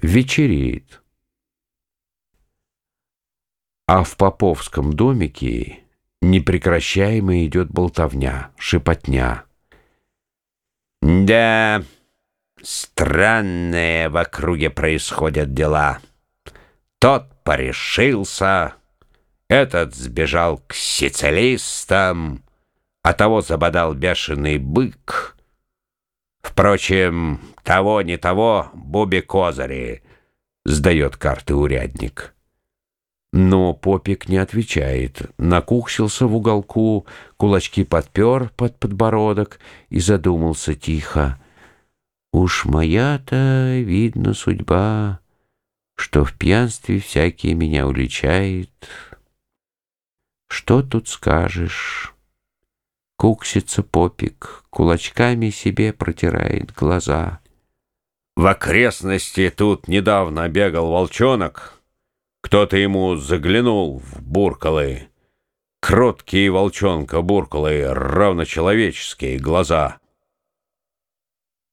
Вечереет. А в Поповском домике непрекращаемо идет болтовня, шепотня. Да, странные в округе происходят дела. Тот порешился, этот сбежал к сицилистам, а того забодал бешеный бык. Впрочем, того не того Буби Козыри, сдает карты урядник. Но Попик не отвечает. Накуксился в уголку, кулачки подпер под подбородок и задумался тихо. Уж моя-то, видно, судьба, что в пьянстве всякие меня уличает. Что тут скажешь? Куксится Попик, кулачками себе протирает глаза. В окрестности тут недавно бегал волчонок — кто-то ему заглянул в буркалы. Кроткие волчонка буркалы, равночеловеческие глаза.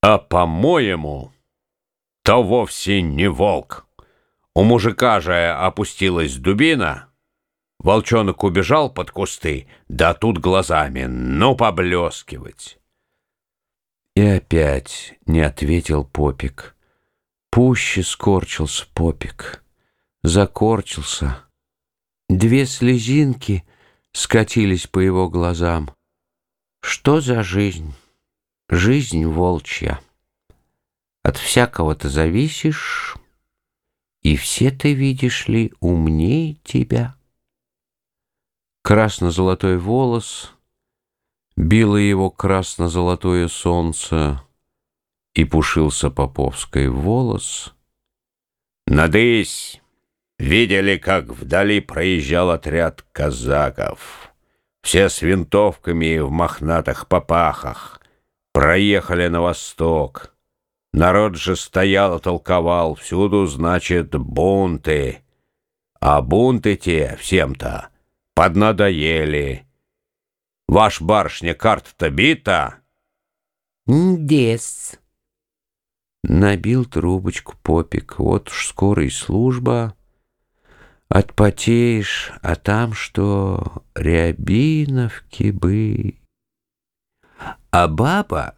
А по-моему, то вовсе не волк. У мужика же опустилась дубина. Волчонок убежал под кусты, да тут глазами, ну, поблескивать. И опять не ответил Попик. Пуще скорчился Попик закорчился. Две слезинки скатились по его глазам. Что за жизнь? Жизнь волчья. От всякого ты зависишь, и все ты, видишь ли, умнее тебя. Красно-золотой волос, било его красно-золотое солнце, и пушился поповской волос. «Надысь!» Видели, как вдали проезжал отряд казаков. Все с винтовками в мохнатых попахах. Проехали на восток. Народ же стоял и толковал. Всюду, значит, бунты. А бунты те всем-то поднадоели. Ваш барышня карта-то бита? Дес. Набил трубочку попик. Вот уж скоро и служба. Отпотеешь, а там что, рябиновки бы. А баба,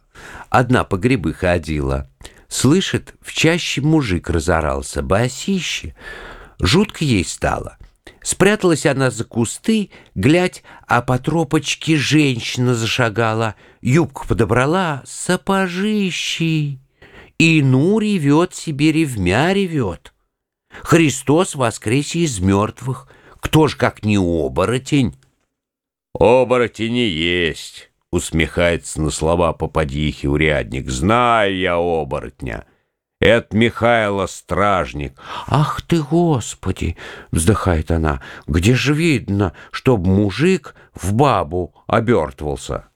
одна по грибы ходила, слышит, в чаще мужик разорался, басище. Жутко ей стало. Спряталась она за кусты, глядь, а по тропочке женщина зашагала, юбку подобрала, сапожищи. И ну ревет себе, ревмя ревет. Христос воскресе из мертвых. Кто ж как не оборотень? Оборотень и есть, усмехается на слова попадихи урядник. Знаю я оборотня. Это Михайло Стражник. Ах ты, Господи, вздыхает она. Где же видно, чтоб мужик в бабу обертывался?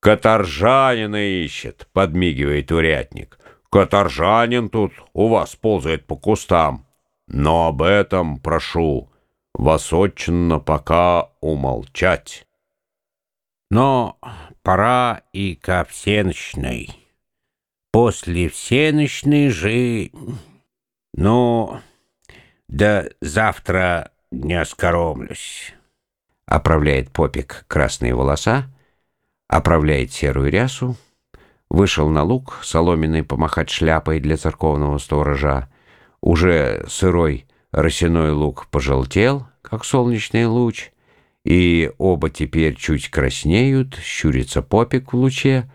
Каторжанина ищет, подмигивает урядник. Каторжанин тут у вас ползает по кустам. Но об этом прошу вас очень пока умолчать. Но пора и ко всеночной. После всеночной же... Ну, да завтра не оскоромлюсь. Оправляет попик красные волоса, оправляет серую рясу, вышел на луг соломенный помахать шляпой для церковного сторожа, уже сырой росяной лук пожелтел, как солнечный луч, и оба теперь чуть краснеют, щурится попик в луче,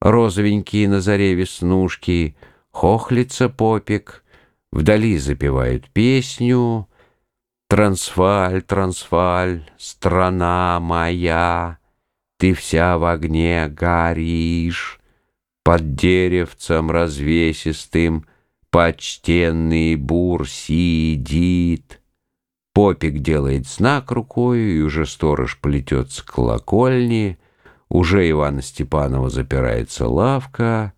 розовенькие на заре веснушки, хохлится попик, вдали запевают песню «Трансваль, Трансваль, страна моя, ты вся в огне горишь, под деревцем развесистым, почтенный бур сидит. Попик делает знак рукой, и уже сторож плетется к колокольне, уже Ивана Степанова запирается лавка,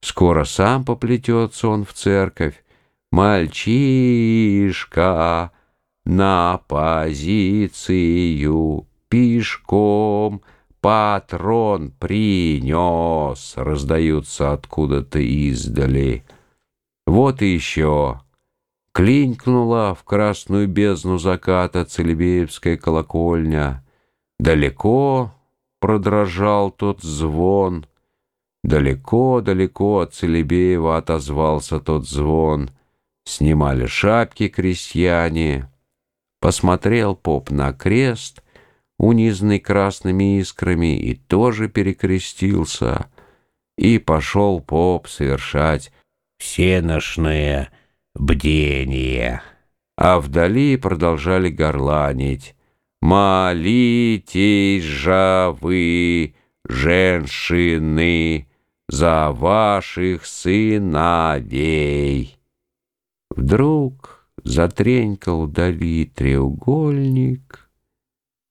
скоро сам поплетется он в церковь. Мальчишка на позицию пешком патрон принес, раздаются откуда-то издали. Вот и еще. Клинькнула в красную бездну заката Целебеевская колокольня. Далеко продрожал тот звон. Далеко-далеко от Целебеева отозвался тот звон. Снимали шапки крестьяне. Посмотрел поп на крест, унизанный красными искрами, и тоже перекрестился. И пошел поп совершать всеношное бдение. А вдали продолжали горланить. «Молитесь же вы, женщины, за ваших сыновей!» Вдруг затренькал вдали треугольник.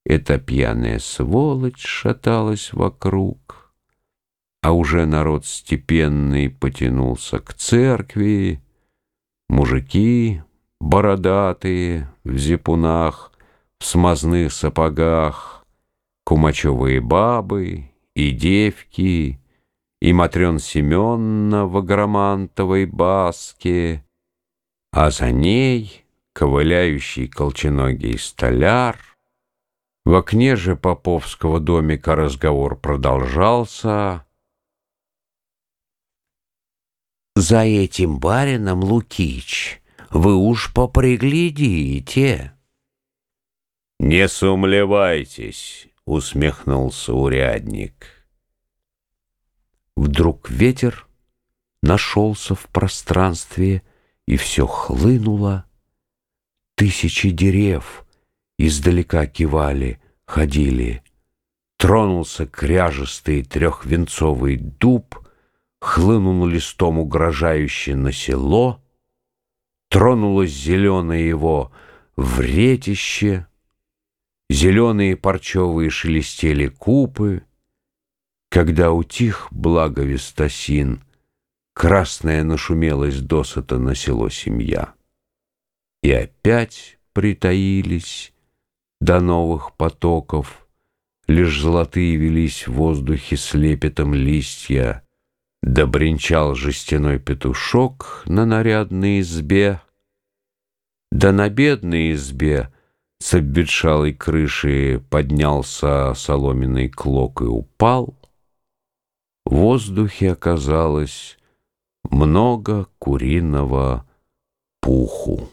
Эта пьяная сволочь шаталась вокруг, а уже народ степенный потянулся к церкви. Мужики бородатые в зипунах, в смазных сапогах, кумачевые бабы и девки, и Матрен Семенна в агромантовой баске, а за ней ковыляющий колченогий столяр. В окне же поповского домика разговор продолжался. «За этим барином, Лукич, вы уж поприглядите». «Не сумлевайтесь», — усмехнулся урядник. Вдруг ветер нашелся в пространстве, и все хлынуло. Тысячи дерев издалека кивали, ходили. Тронулся кряжестый трехвенцовый дуб, хлынул листом угрожающе на село, тронулось зеленое его вретище, зеленые парчевые шелестели купы, когда утих благовестосин, красная нашумелась досыта на село семья. И опять притаились до новых потоков, лишь золотые велись в воздухе с листья, Добринчал жестяной петушок на нарядной избе, Да на бедной избе с обветшалой крыши Поднялся соломенный клок и упал. В воздухе оказалось много куриного пуху.